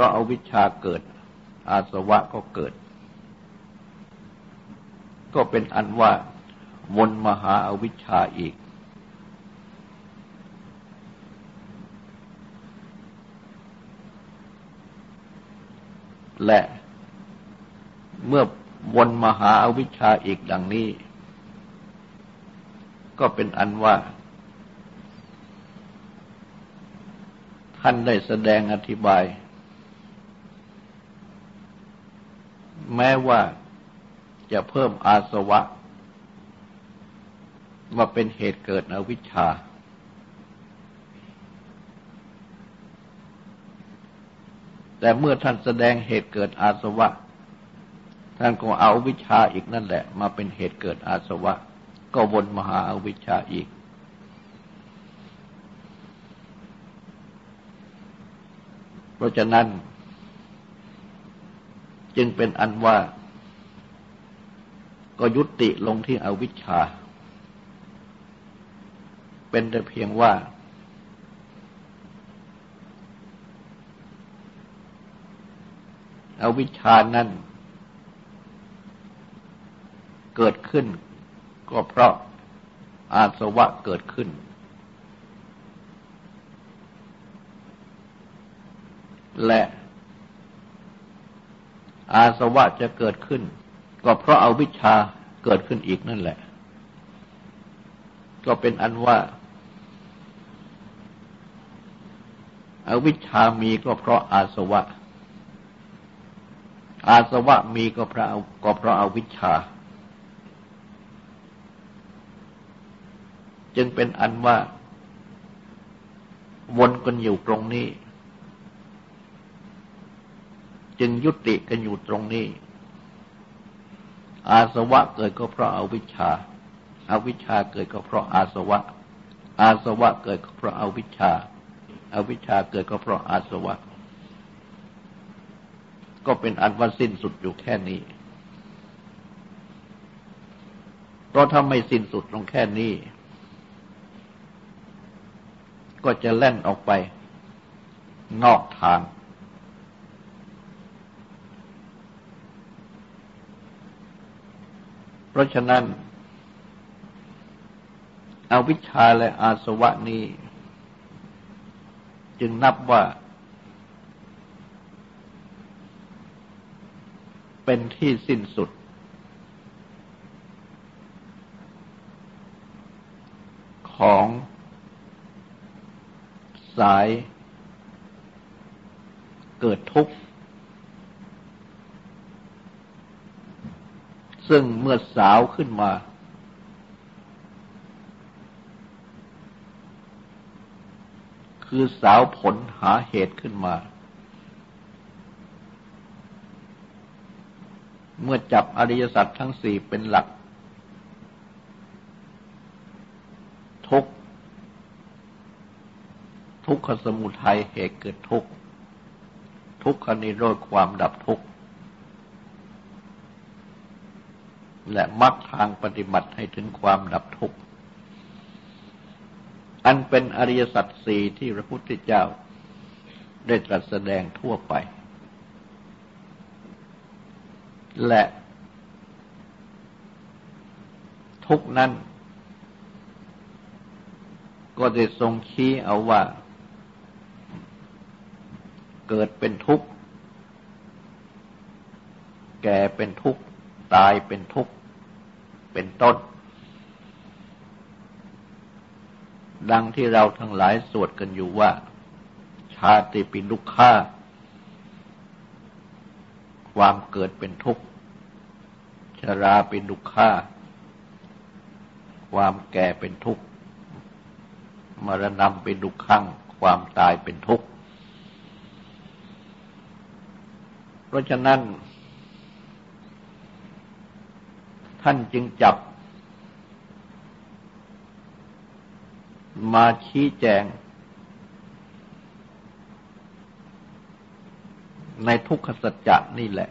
ราะอาวิชชาเกิด อาสวะก็เกิด ก็เป็นอันว่าวนมหาอาวิชชาอีก และเมื่อวนมหาอาวิชชาอีกดังนี้ ก็เป็นอันว่า ท่านได้แสดงอธิบาย แม้ว่าจะเพิ่มอาสวะ มาเป็นเหตุเกิดอวิชชา แต่เมื่อท่านแสดงเหตุเกิดอาสวะ ท่านก็เอาวิชาอีกนั่นแหละ มาเป็นเหตุเกิดอาสวะ ก็วนมหาอาวิชชาอีก เพราะฉะนั้น จึงเป็นอันว่าก็ยุติลงที่อวิชชา เป็นแต่เพียงว่า อาวิชชานั้นเกิดขึ้น ก็เพราะอาสวะเกิดขึ้น และ อาสวะจะเกิดขึ้น ก็เพราะอาวิชชาเกิดขึ้นอีกนั่นแหละ ก็เป็นอันว่าอาวิชชามีก็เพราะอาสวะ อาสวะมีก็เพราะก็เพราะอาวิชชา จึงเป็นอันว่า วนกันอยู่ตรงนี้ จึงยุติกันอยู่ตรงนี้ อาสวะเกิดก็เพราะอาวิชชาอาวิชชาเกิดก็เพราะอาสวะ อาสวะเกิดก็เพราะอาวิชชาอวิชชาเกิดก็เพราะอาสวะ ก็เป็นอันว่าสิ้นสุดอยู่แค่นี้ เพราะถ้าไม่สิ้นสุดลงแค่นี้ ก็จะแล่นออกไป นอกทาง เพราะฉะนั้นอวิชชาและอาสวะนี้ จึงนับว่า เป็นที่สิ้นสุด ของสายเกิดทุกข์ ซึ่งเมื่อสาวขึ้นมา คือสาวผลหาเหตุขึ้นมา เมื่อจับอริยสัจทั้งสี่เป็นหลัก ทุกทุกขสมุทัยเหตุเกิดทุกทุกขนิโรธความดับทุกข และมรรคทางปฏิบัติให้ถึงความดับทุกข์ อันเป็นอริยสัจสี่ที่พระพุทธเจ้าได้ตรัสแสดงทั่วไป และทุกนั้น ก็ได้ทรงชี้เอาว่า เกิดเป็นทุกข์ แก่เป็นทุกข์ ตายเป็นทุกข์ เป็นต้น ดังที่เราทั้งหลายสวดกันอยู่ว่า ชาติปินุข่าความเกิดเป็นทุกข์ ชราเป็นดุข่าความแก่เป็นทุกข์ มรณะเป็นดุกขัง ความตายเป็นทุกข์ เพราะฉะนั้น ท่านจึงจับ มาชี้แจง ในทุกขสัจจะนี่แหละ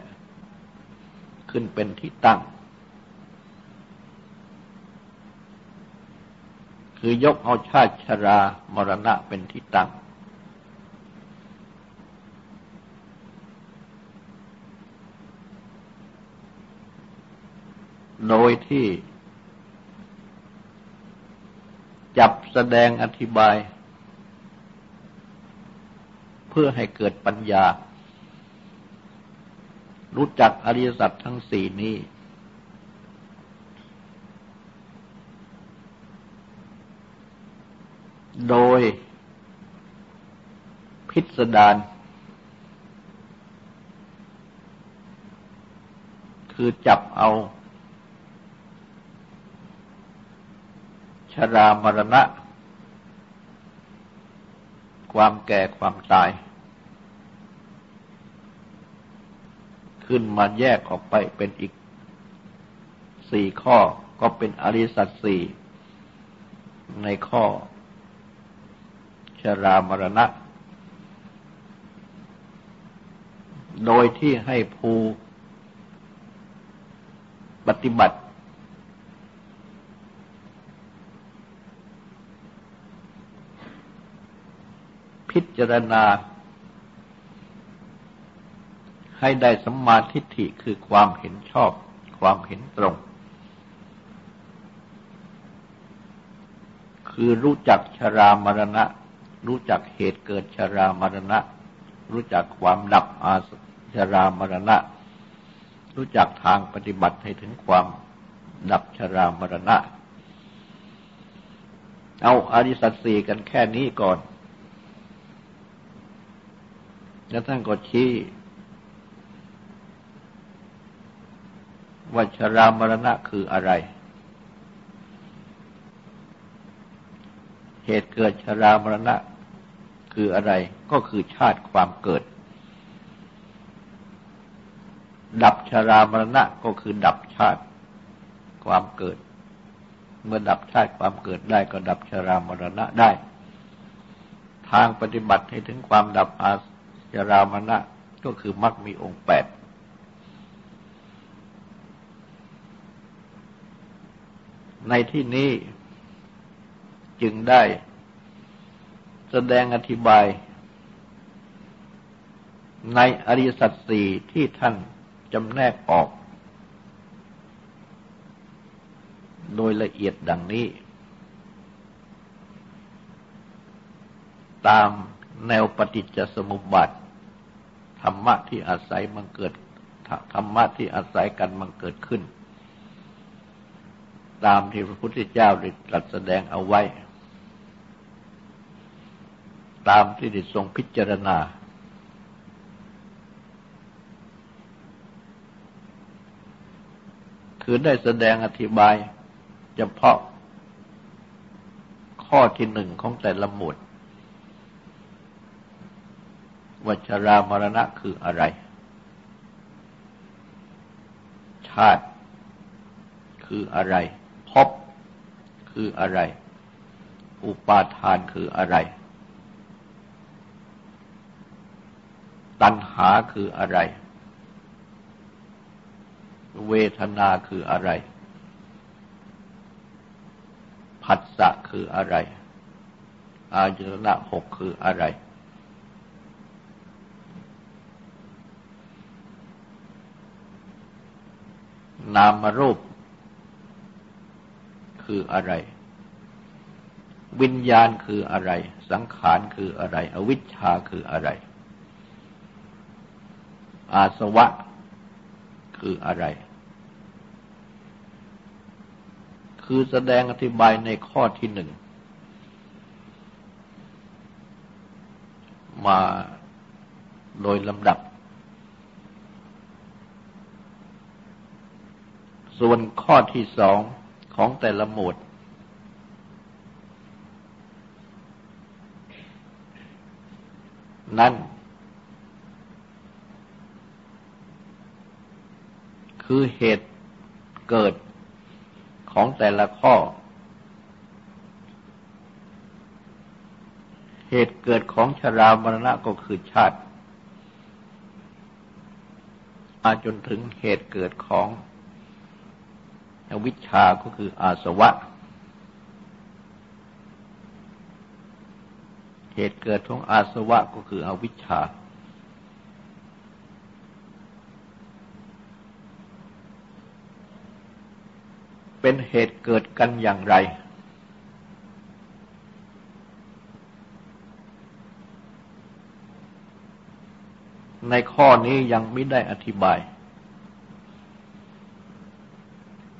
ขึ้นเป็นที่ตั้ง คือยกเอาชาติชรามรณะเป็นที่ตั้ง โดยที่ จับแสดงอธิบาย เพื่อให้เกิดปัญญา รู้จักอริยสัจทั้งสี่นี้ โดยพิสดารคือจับเอา ชรามรณะ ความแก่ความตาย ขึ้นมาแยกออกไปเป็นอีกสี่ข้อก็เป็นอริสัตสี่ในข้อ ชรามรณะ โดยที่ให้ภูปฏิบัติ พิจารณา ให้ได้สัมมาทิฏฐิคือความเห็นชอบ ความเห็นตรง คือรู้จักชรามรณะ รู้จักเหตุเกิดชรามรณะ รู้จักความดับอาสชรามรณะ รู้จักทางปฏิบัติให้ถึงความดับชรามรณะ เอาอริสัตสีกันแค่นี้ก่อน แล้วท่านก็ชี้ว่าชรามรณะคืออะไร เหตุเกิดชรามรณะคืออะไร ก็คือชาติความเกิด ดับชรามรณะก็คือดับชาติความเกิด เมื่อดับชาติความเกิดได้ก็ดับชรามรณะได้ ทางปฏิบัติให้ถึงความดับอา ชรามณะก็คือมรรคมีองค์แปด ในที่นี้จึงได้แสดงอธิบาย ในอริสัจสี่ที่ท่านจำแนกออก โดยละเอียดดังนี้ ตามแนวปฏิจจสมุปบาท ธรรมะที่อาศัยมันเกิดธรรมะที่อาศัยกันมันเกิดขึ้น ตามที่พระพุทธเจ้าได้ตรัสแสดงเอาไว้ ตามที่ได้ทรงพิจารณา คือได้แสดงอธิบายเฉพาะข้อที่หนึ่งของแต่ละหมวด วัชรามรณะคืออะไร ชาติคืออะไรภพคืออะไร อุปาทานคืออะไร ตัณหาคืออะไร เวทนาคืออะไรผัสสะคืออะไร อายตนะหกคืออะไร นามรูป คืออะไร วิญญาณคืออะไร สังขารคืออะไร อวิชชาคืออะไร อาสวะคืออะไร คือแสดงอธิบายในข้อที่หนึ่งมาโดยลำดับ ส่วนข้อที่สองของแต่ละหมวดนั้น คือเหตุเกิดของแต่ละข้อ เหตุเกิดของชรามรณะก็คือชาติมาจนถึงเหตุเกิดของ วิชาก็คืออาสวะ เหตุเกิดของอาสวะก็คืออวิชชาเหตุเกิดกันอย่างไร ในข้อนี้ยังไม่ได้อธิบาย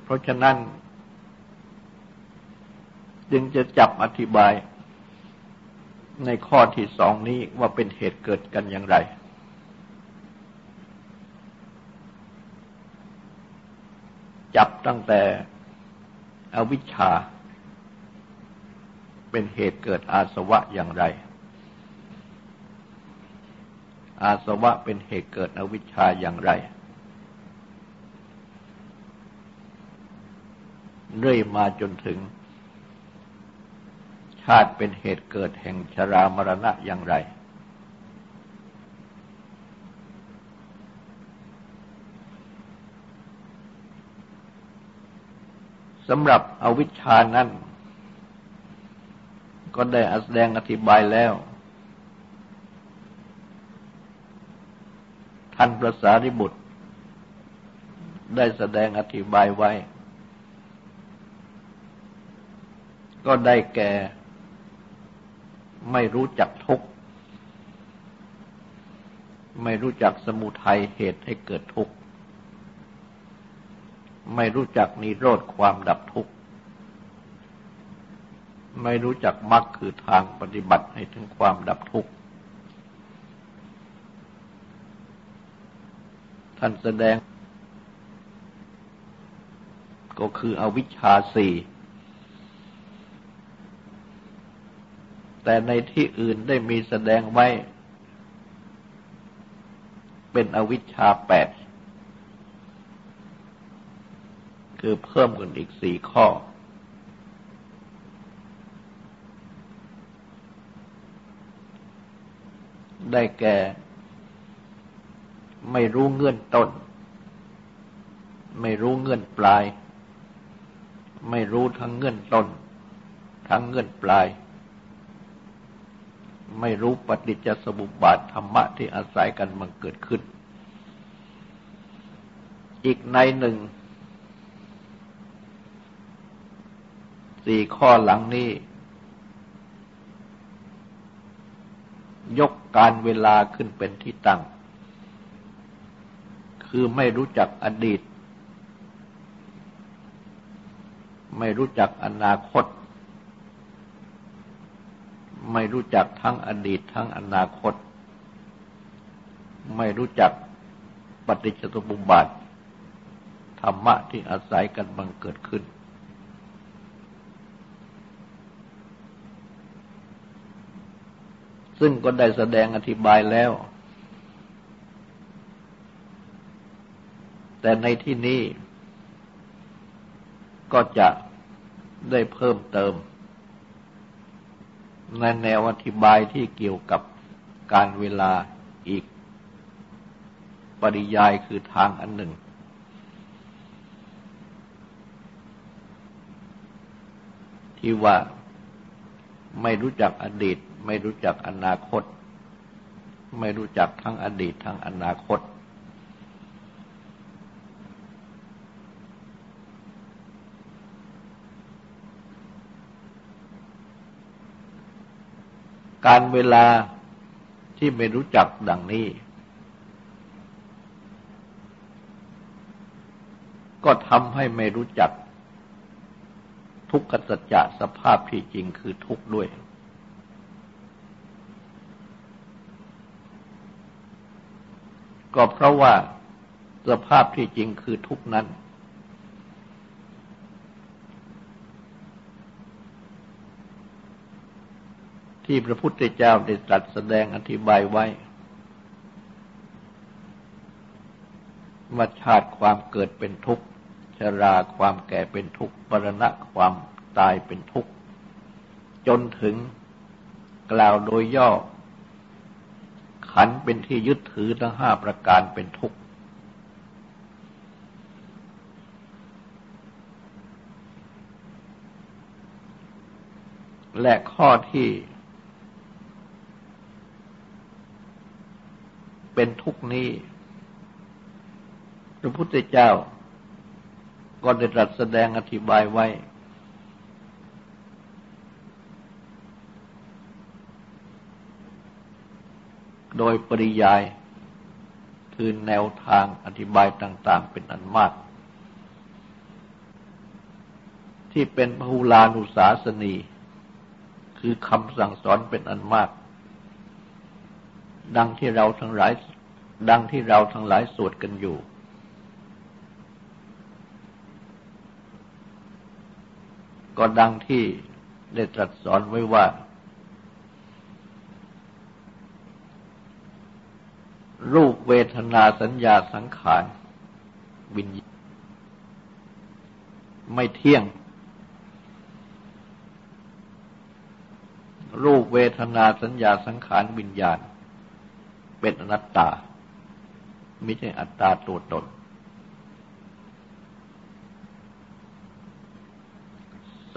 เพ ราะฉะนั้น จึงจะจับอธิบายในข้อที่สองนี้ว่าเป็นเหตุเกิดกันอย่างไร จับตั้งแต่อวิชชา เป็นเหตุเกิดอาสวะอย่างไร อาสวะเป็นเหตุเกิดอวิชชาอย่างไร เรื่อยมาจนถึง ชาติเป็นเหตุเกิดแห่งชรามรณะอย่างไร สำหรับอวิชชานั้น ก็ได้แสดงอธิบายแล้วท่านพระสารีบุตร ได้แสดงอธิบายไว้ ก็ได้แก่ ไม่รู้จักทุกข์ ไม่รู้จักสมุทัยเหตุให้เกิดทุกข์ ไม่รู้จักนิโรธความดับทุกข์ ไม่รู้จักมรรคคือทางปฏิบัติให้ถึงความดับทุกข์ ท่านแสดง ก็คืออวิชชาสี่ แต่ในที่อื่นได้มีแสดงไว้ เป็นอวิชชาแปด คือเพิ่มกันอีกสี่ข้อ ได้แก่ ไม่รู้เงื่อนต้น ไม่รู้เงื่อนปลาย ไม่รู้ทั้งเงื่อนต้น ทั้งเงื่อนปลาย ไม่รู้ปฏิจจสมุปบาทธรรมะที่อาศัยกันมันเกิดขึ้น อีกในหนึ่ง สี่ข้อหลังนี้ ยกการเวลาขึ้นเป็นที่ตั้ง คือไม่รู้จักอดีต ไม่รู้จักอนาคต ไม่รู้จักทั้งอดีตทั้งอนาคต ไม่รู้จักปฏิจจสมุปบาทธรรมะที่อาศัยกันบังเกิดขึ้น ซึ่งก็ได้แสดงอธิบายแล้ว แต่ในที่นี้ก็จะได้เพิ่มเติม ในแนวอธิบายที่เกี่ยวกับการเวลาอีก ปริยายคือทางอันหนึ่ง ที่ว่าไม่รู้จักอดีต ไม่รู้จักอนาคต ไม่รู้จักทั้งอดีตทั้งอนาคต การเวลาที่ไม่รู้จักดังนี้ ก็ทำให้ไม่รู้จัก ทุกขสัจจะสภาพที่จริงคือทุกข์ด้วย ก็เพราะว่าสภาพที่จริงคือทุกข์นั้น ที่พระพุทธเจ้าได้ตรัสแสดงอธิบายไว้ว่าชาติความเกิดเป็นทุกข์ ชราความแก่เป็นทุกข์ปรณะความตายเป็นทุกข์ จนถึงกล่าวโดยย่อ ขันเป็นที่ยึดถือทั้งห้าประการเป็นทุกข์ และข้อที่ เป็นทุกนี้ พระพุทธเจ้า ก็ได้ตรัสแสดงอธิบายไว้ โดยปริยาย คือแนวทางอธิบายต่าง ๆ เป็นอันมาก ที่เป็นพหุลานุสาสนี คือคำสั่งสอนเป็นอันมากดังที่เราทั้งหลาย ดังที่เราทั้งหลายสวดกันอยู่ ก็ดังที่ได้ตรัสสอนไว้ว่า รูปเวทนาสัญญาสังขารวิญญาณไม่เที่ยง รูปเวทนาสัญญาสังขารวิญญาณ เป็นอนัตตา ไม่ใช่อัตตาตัวตน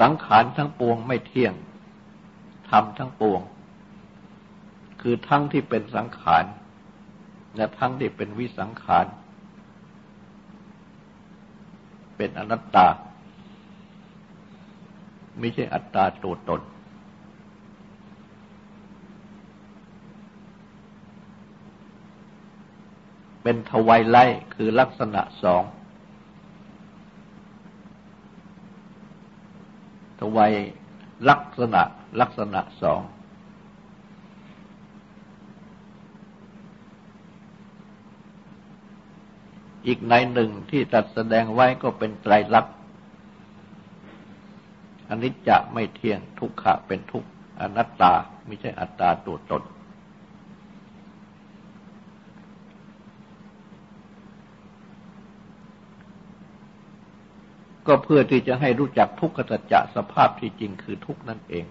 สังขารทั้งปวงไม่เที่ยงทำทั้งปวง คือทั้งที่เป็นสังขาร และทั้งที่เป็นวิสังขาร เป็นอนัตตา ไม่ใช่อัตตาตัวตน เป็นทวายไลคือลักษณะสองทวัยลักษณะลักษณะสองอีกในหนึ่งที่ตัดแสดงไว้ก็เป็นไตรลักษณ์อนิจจะไม่เที่ยงทุกขะเป็นทุกอนัตตา ไม่ใช่อัตตาตัวตน ก็เพื่อที่จะให้รู้จักทุกขสัจจะสภาพที่จริงคือทุกนั่นเอง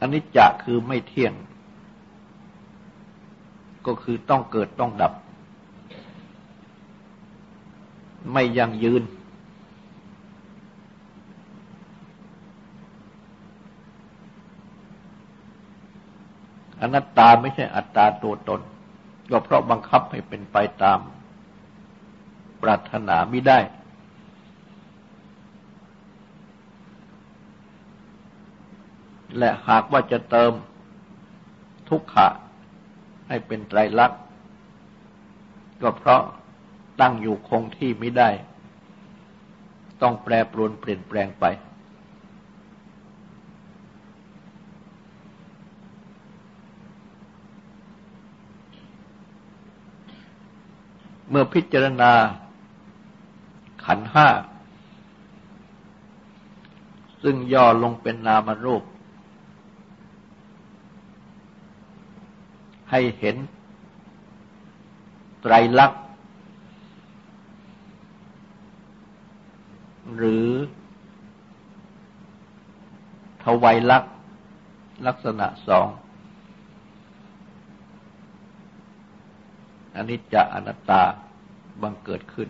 อันนี้จะคือไม่เที่ยง ก็คือต้องเกิดต้องดับ ไม่ยั่งยืน อนัตตาไม่ใช่อัตตาตัวตน ก็เพราะบังคับให้เป็นไปตาม รารถนาไม่ได้ และหากว่าจะเติมทุกขะให้เป็นไตรลักษณ์ก็เพราะตั้งอยู่คงที่ไม่ได้ ต้องแปรปรวนเปลี่ยนแปลงไป เมื่อพิจารณา ขันห้า ซึ่งย่อลงเป็นนามรูป ให้เห็น ไตรลักษณ์หรือทวัยลักษณ์ลักษณะสองอันนี้จะอนัตตาบังเกิดขึ้น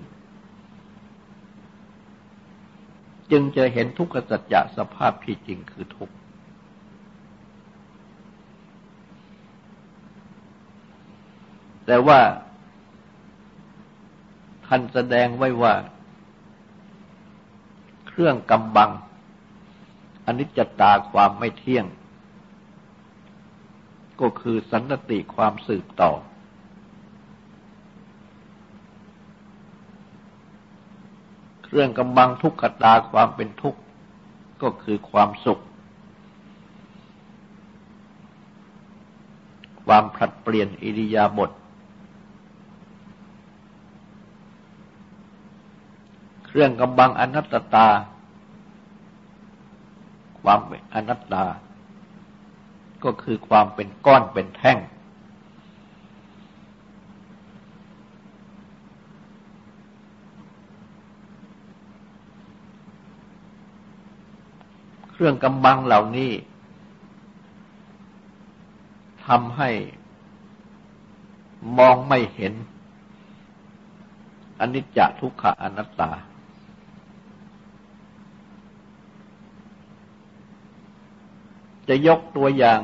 จึงจะเห็นทุกขสัจจะสภาพที่จริงคือทุกข์แต่ว่า ท่านแสดงไว้ว่า เครื่องกำบังอนิจจตาความไม่เที่ยง ก็คือสันติความสืบต่อ เครื่องกำบังทุกขตาความเป็นทุกข์ก็คือความสุข ความผลัดเปลี่ยนอิริยาบถเครื่องกำบังอนัตตา ความอนัตตา ก็คือความเป็นก้อนเป็นแท่ง เครื่องกำบังเหล่านี้ทำให้มองไม่เห็นอนิจจทุกขอนัตตา จะยกตัวอย่าง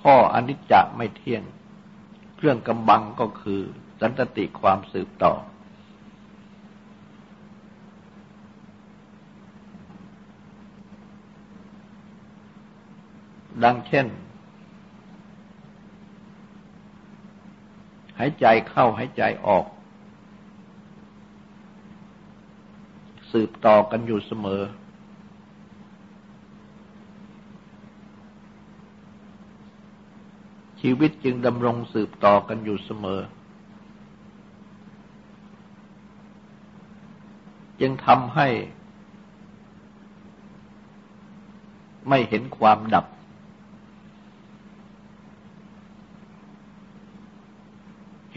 ข้ออนิจจไม่เที่ยง เครื่องกำบังก็คือ สันตติความสืบต่อ ดังเช่น หายใจเข้าหายใจออก สืบต่อกันอยู่เสมอ ชีวิตจึงดำรงสืบต่อกันอยู่เสมอ จึงทำให้ไม่เห็นความดับ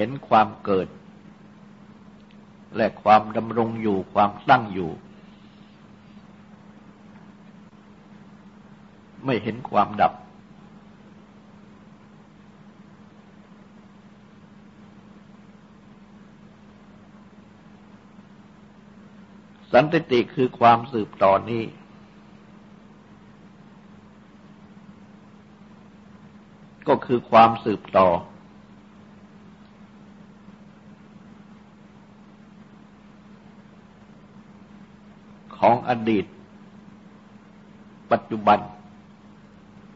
ห็นความเกิด และความดำรงอยู่ความตั้งอยู่ ไม่เห็นความดับ สันติติคือความสืบต่อนนี้ก็คือความสืบต่อ ข อดีต ปัจจุบัน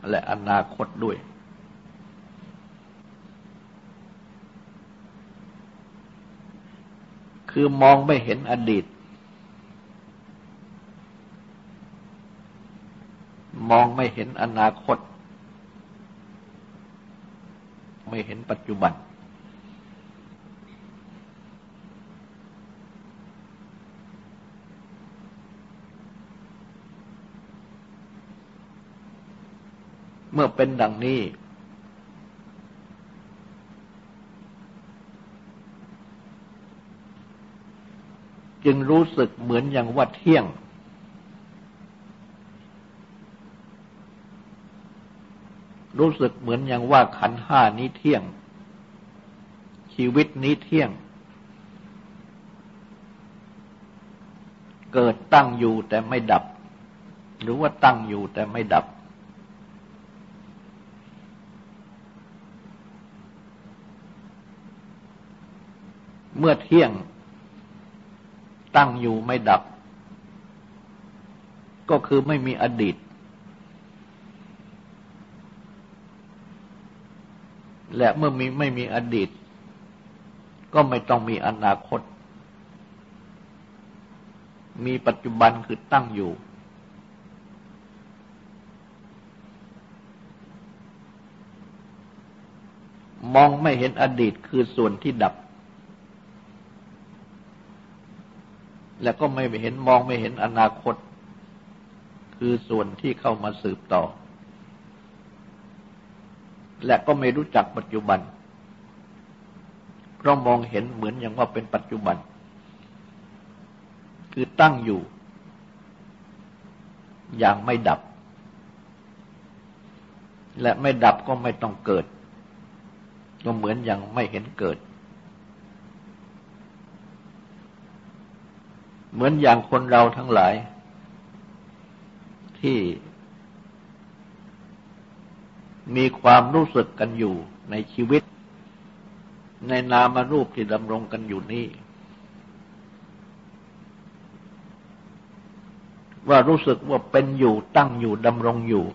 และอนาคตด้วย คือมองไม่เห็นอดีต มองไม่เห็นอนาคต ไม่เห็นปัจจุบัน เมื่อเป็นดังนี้ จึงรู้สึกเหมือนอย่างว่าเที่ยง รู้สึกเหมือนอย่างว่าขันห้านี้เที่ยง ชีวิตนี้เที่ยง เกิดตั้งอยู่แต่ไม่ดับ หรือว่าตั้งอยู่แต่ไม่ดับ มื่อเที่ยง ตั้งอยู่ไม่ดับ ก็คือไม่มีอดีต และเมื่อมีไม่มีอดีต ก็ไม่ต้องมีอนาคต มีปัจจุบันคือตั้งอยู่มองไม่เห็นอดีตคือส่วนที่ดับ และก็ไม่เห็นมองไม่เห็นอนาคต คือส่วนที่เข้ามาสืบต่อ และก็ไม่รู้จักปัจจุบัน เพราะมองเห็นเหมือนอย่างว่าเป็นปัจจุบัน คือตั้งอยู่ อย่างไม่ดับ และไม่ดับก็ไม่ต้องเกิด ก็เหมือนอย่างไม่เห็นเกิด เหมือนอย่างคนเราทั้งหลาย ที่มีความรู้สึกกันอยู่ในชีวิต ในนามรูปที่ดำรงกันอยู่นี้ว่ารู้สึกว่าเป็นอยู่ตั้งอยู่ดำรงอยู่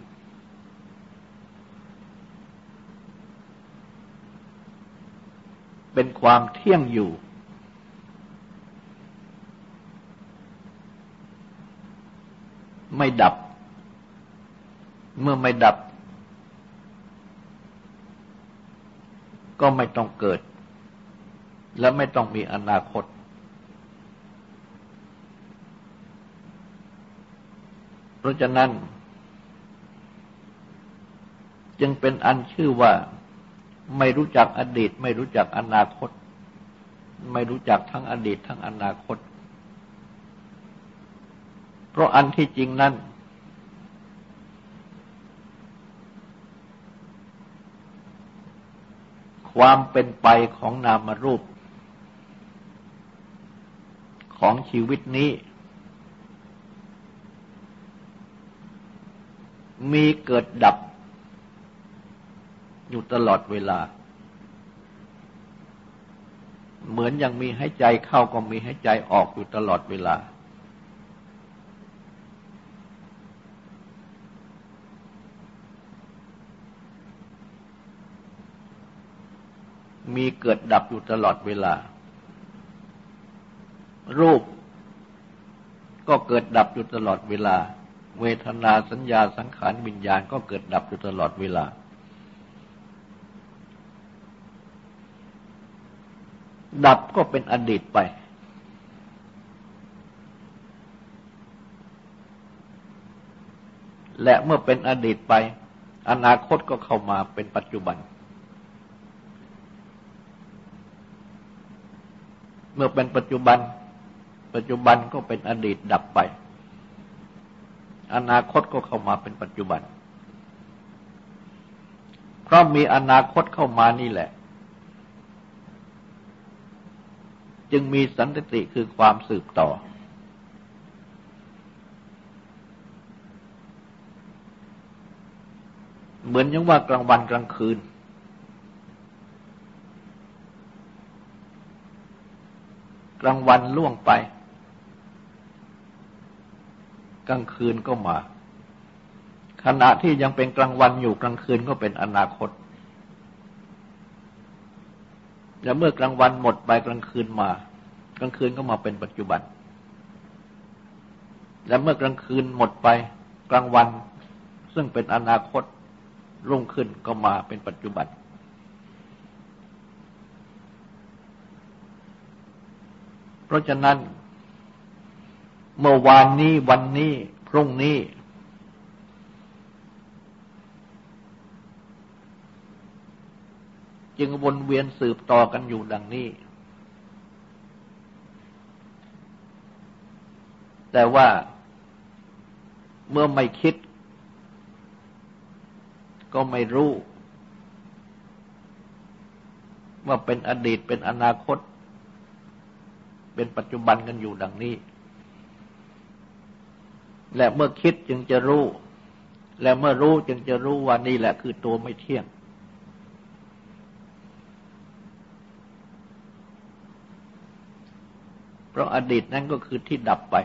เป็นความเที่ยงอยู่ ไม่ดับ เมื่อไม่ดับ ก็ไม่ต้องเกิด และไม่ต้องมีอนาคต เพราะฉะนั้น จึงเป็นอันชื่อว่าไม่รู้จักอดีต ไม่รู้จักอนาคต ไม่รู้จักทั้งอดีตทั้งอนาคต เพราะอันที่จริงนั้น ความเป็นไปของนามรูป ของชีวิตนี้ มีเกิดดับ อยู่ตลอดเวลา เหมือนยังมีให้ใจเข้าก็มีให้ใจออกอยู่ตลอดเวลา มีเกิดดับอยู่ตลอดเวลา รูปก็เกิดดับอยู่ตลอดเวลา เวทนาสัญญาสังขารวิญญาณก็เกิดดับอยู่ตลอดเวลา ดับก็เป็นอดีตไป และเมื่อเป็นอดีตไป อนาคตก็เข้ามาเป็นปัจจุบัน เมื่อเป็นปัจจุบัน ปัจจุบันก็เป็นอดีตดับไป อนาคตก็เข้ามาเป็นปัจจุบัน เพราะมีอนาคตเข้ามานี่แหละ จึงมีสันติคือความสืบต่อ เหมือนยังว่ากลางวันกลางคืน กลางวันล่วงไป กลางคืนก็มา ขณะที่ยังเป็นกลางวันอยู่กลางคืนก็เป็นอนาคตและเมื่อกลางวันหมดไปกลางคืนมา กลางคืนก็มาเป็นปัจจุบัน และเมื่อกลางคืนหมดไปกลางวัน ซึ่งเป็นอนาคตรุ่งขึ้นก็มาเป็นปัจจุบัน เพราะฉะนั้น เมื่อวานนี้วันนี้ พรุ่งนี้ จึงวนเวียนสืบต่อกันอยู่ดังนี้ แต่ว่าเมื่อไม่คิด ก็ไม่รู้ ว่าเป็นอดีตเป็นอนาคต เป็นปัจจุบันกันอยู่ดังนี้ และเมื่อคิดจึงจะรู้ และเมื่อรู้จึงจะรู้ว่านี่แหละคือตัวไม่เที่ยง เพราะอดีตนั้นก็คือที่ดับไป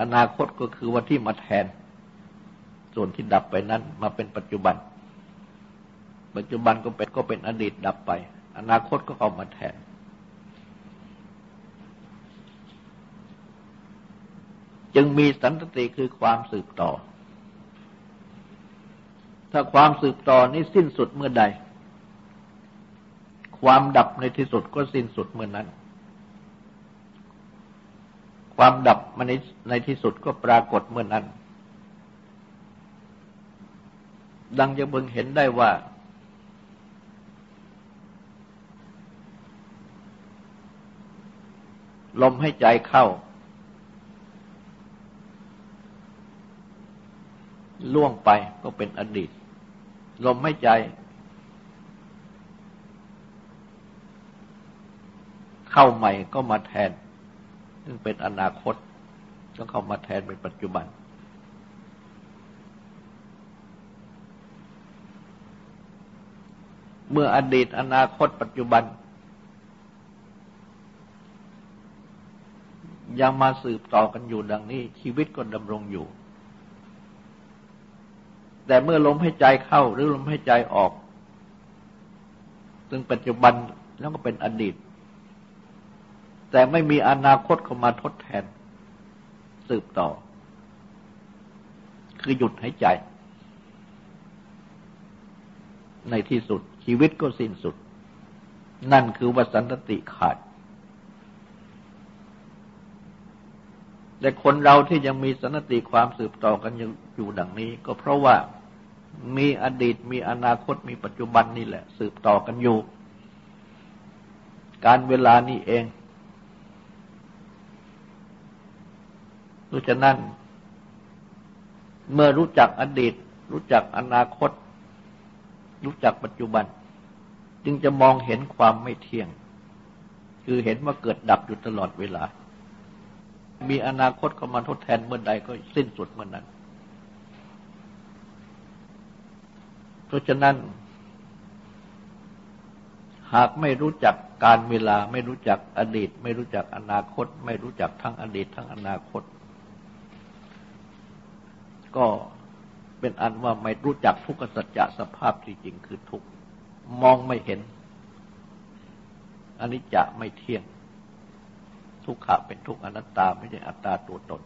อนาคตก็คือว่าที่มาแทน ส่วนที่ดับไปนั้นมาเป็นปัจจุบัน ปัจจุบันก็เป็นก็เป็นอดีตดับไป อนาคตก็เข้ามาแทน จึงมีสันติคือความสืบต่อ ถ้าความสืบต่อนี้สิ้นสุดเมื่อใด ความดับในที่สุดก็สิ้นสุดเมื่อนั้น ความดับมันในที่สุดก็ปรากฏเมื่อนนั้น ดังจะเบิ่งเห็นได้ว่าลมให้ใจเข้า ล่วงไปก็เป็นอดีต ลมให้ใจ เข้าใหม่ก็มาแทน ซึ่งเป็นอนาคตก็เข้ามาแทนเป็นปัจจุบัน เมื่ออดีตอนาคตปัจจุบัน ยังมาสืบต่อกันอยู่ดังนี้ ชีวิตก็ดำรงอยู่ แต่เมื่อลมให้ใจเข้าหรือลมให้ใจออก ซึ่งปัจจุบันแล้วก็เป็นอดีต แต่ไม่มีอนาคตเข้ามาทดแทน สืบต่อ คือหยุดหายใจ ในที่สุดชีวิตก็สิ้นสุด นั่นคือวสันตติขาด แต่คนเราที่ยังมีสันติความสืบต่อกันอยู่ดังนี้ ก็เพราะว่า มีอดีตมีอนาคตมีปัจจุบันนี่แหละ สืบต่อกันอยู่ การเวลานี้เองเพราะฉะนั้น เมื่อรู้จักอดีต รู้จักอนาคต รู้จักปัจจุบัน จึงจะมองเห็นความไม่เที่ยง คือเห็นว่าเกิดดับอยู่ตลอดเวลา มีอนาคตเข้ามาทดแทนเมื่อใดก็สิ้นสุดเมื่อนั้น เพราะฉะนั้น หากไม่รู้จักการเวลาไม่รู้จักอดีต ไม่รู้จักอนาคต ไม่รู้จักทั้งอดีตทั้งอนาคต ก็เป็นอันว่าไม่รู้จักทุกขสัจจะสภาพที่จริงคือทุกมองไม่เห็นอันนี้จะไม่เที่ยง ทุกขะเป็นทุกอนัตตาไม่ใช่อัตตาตัวตน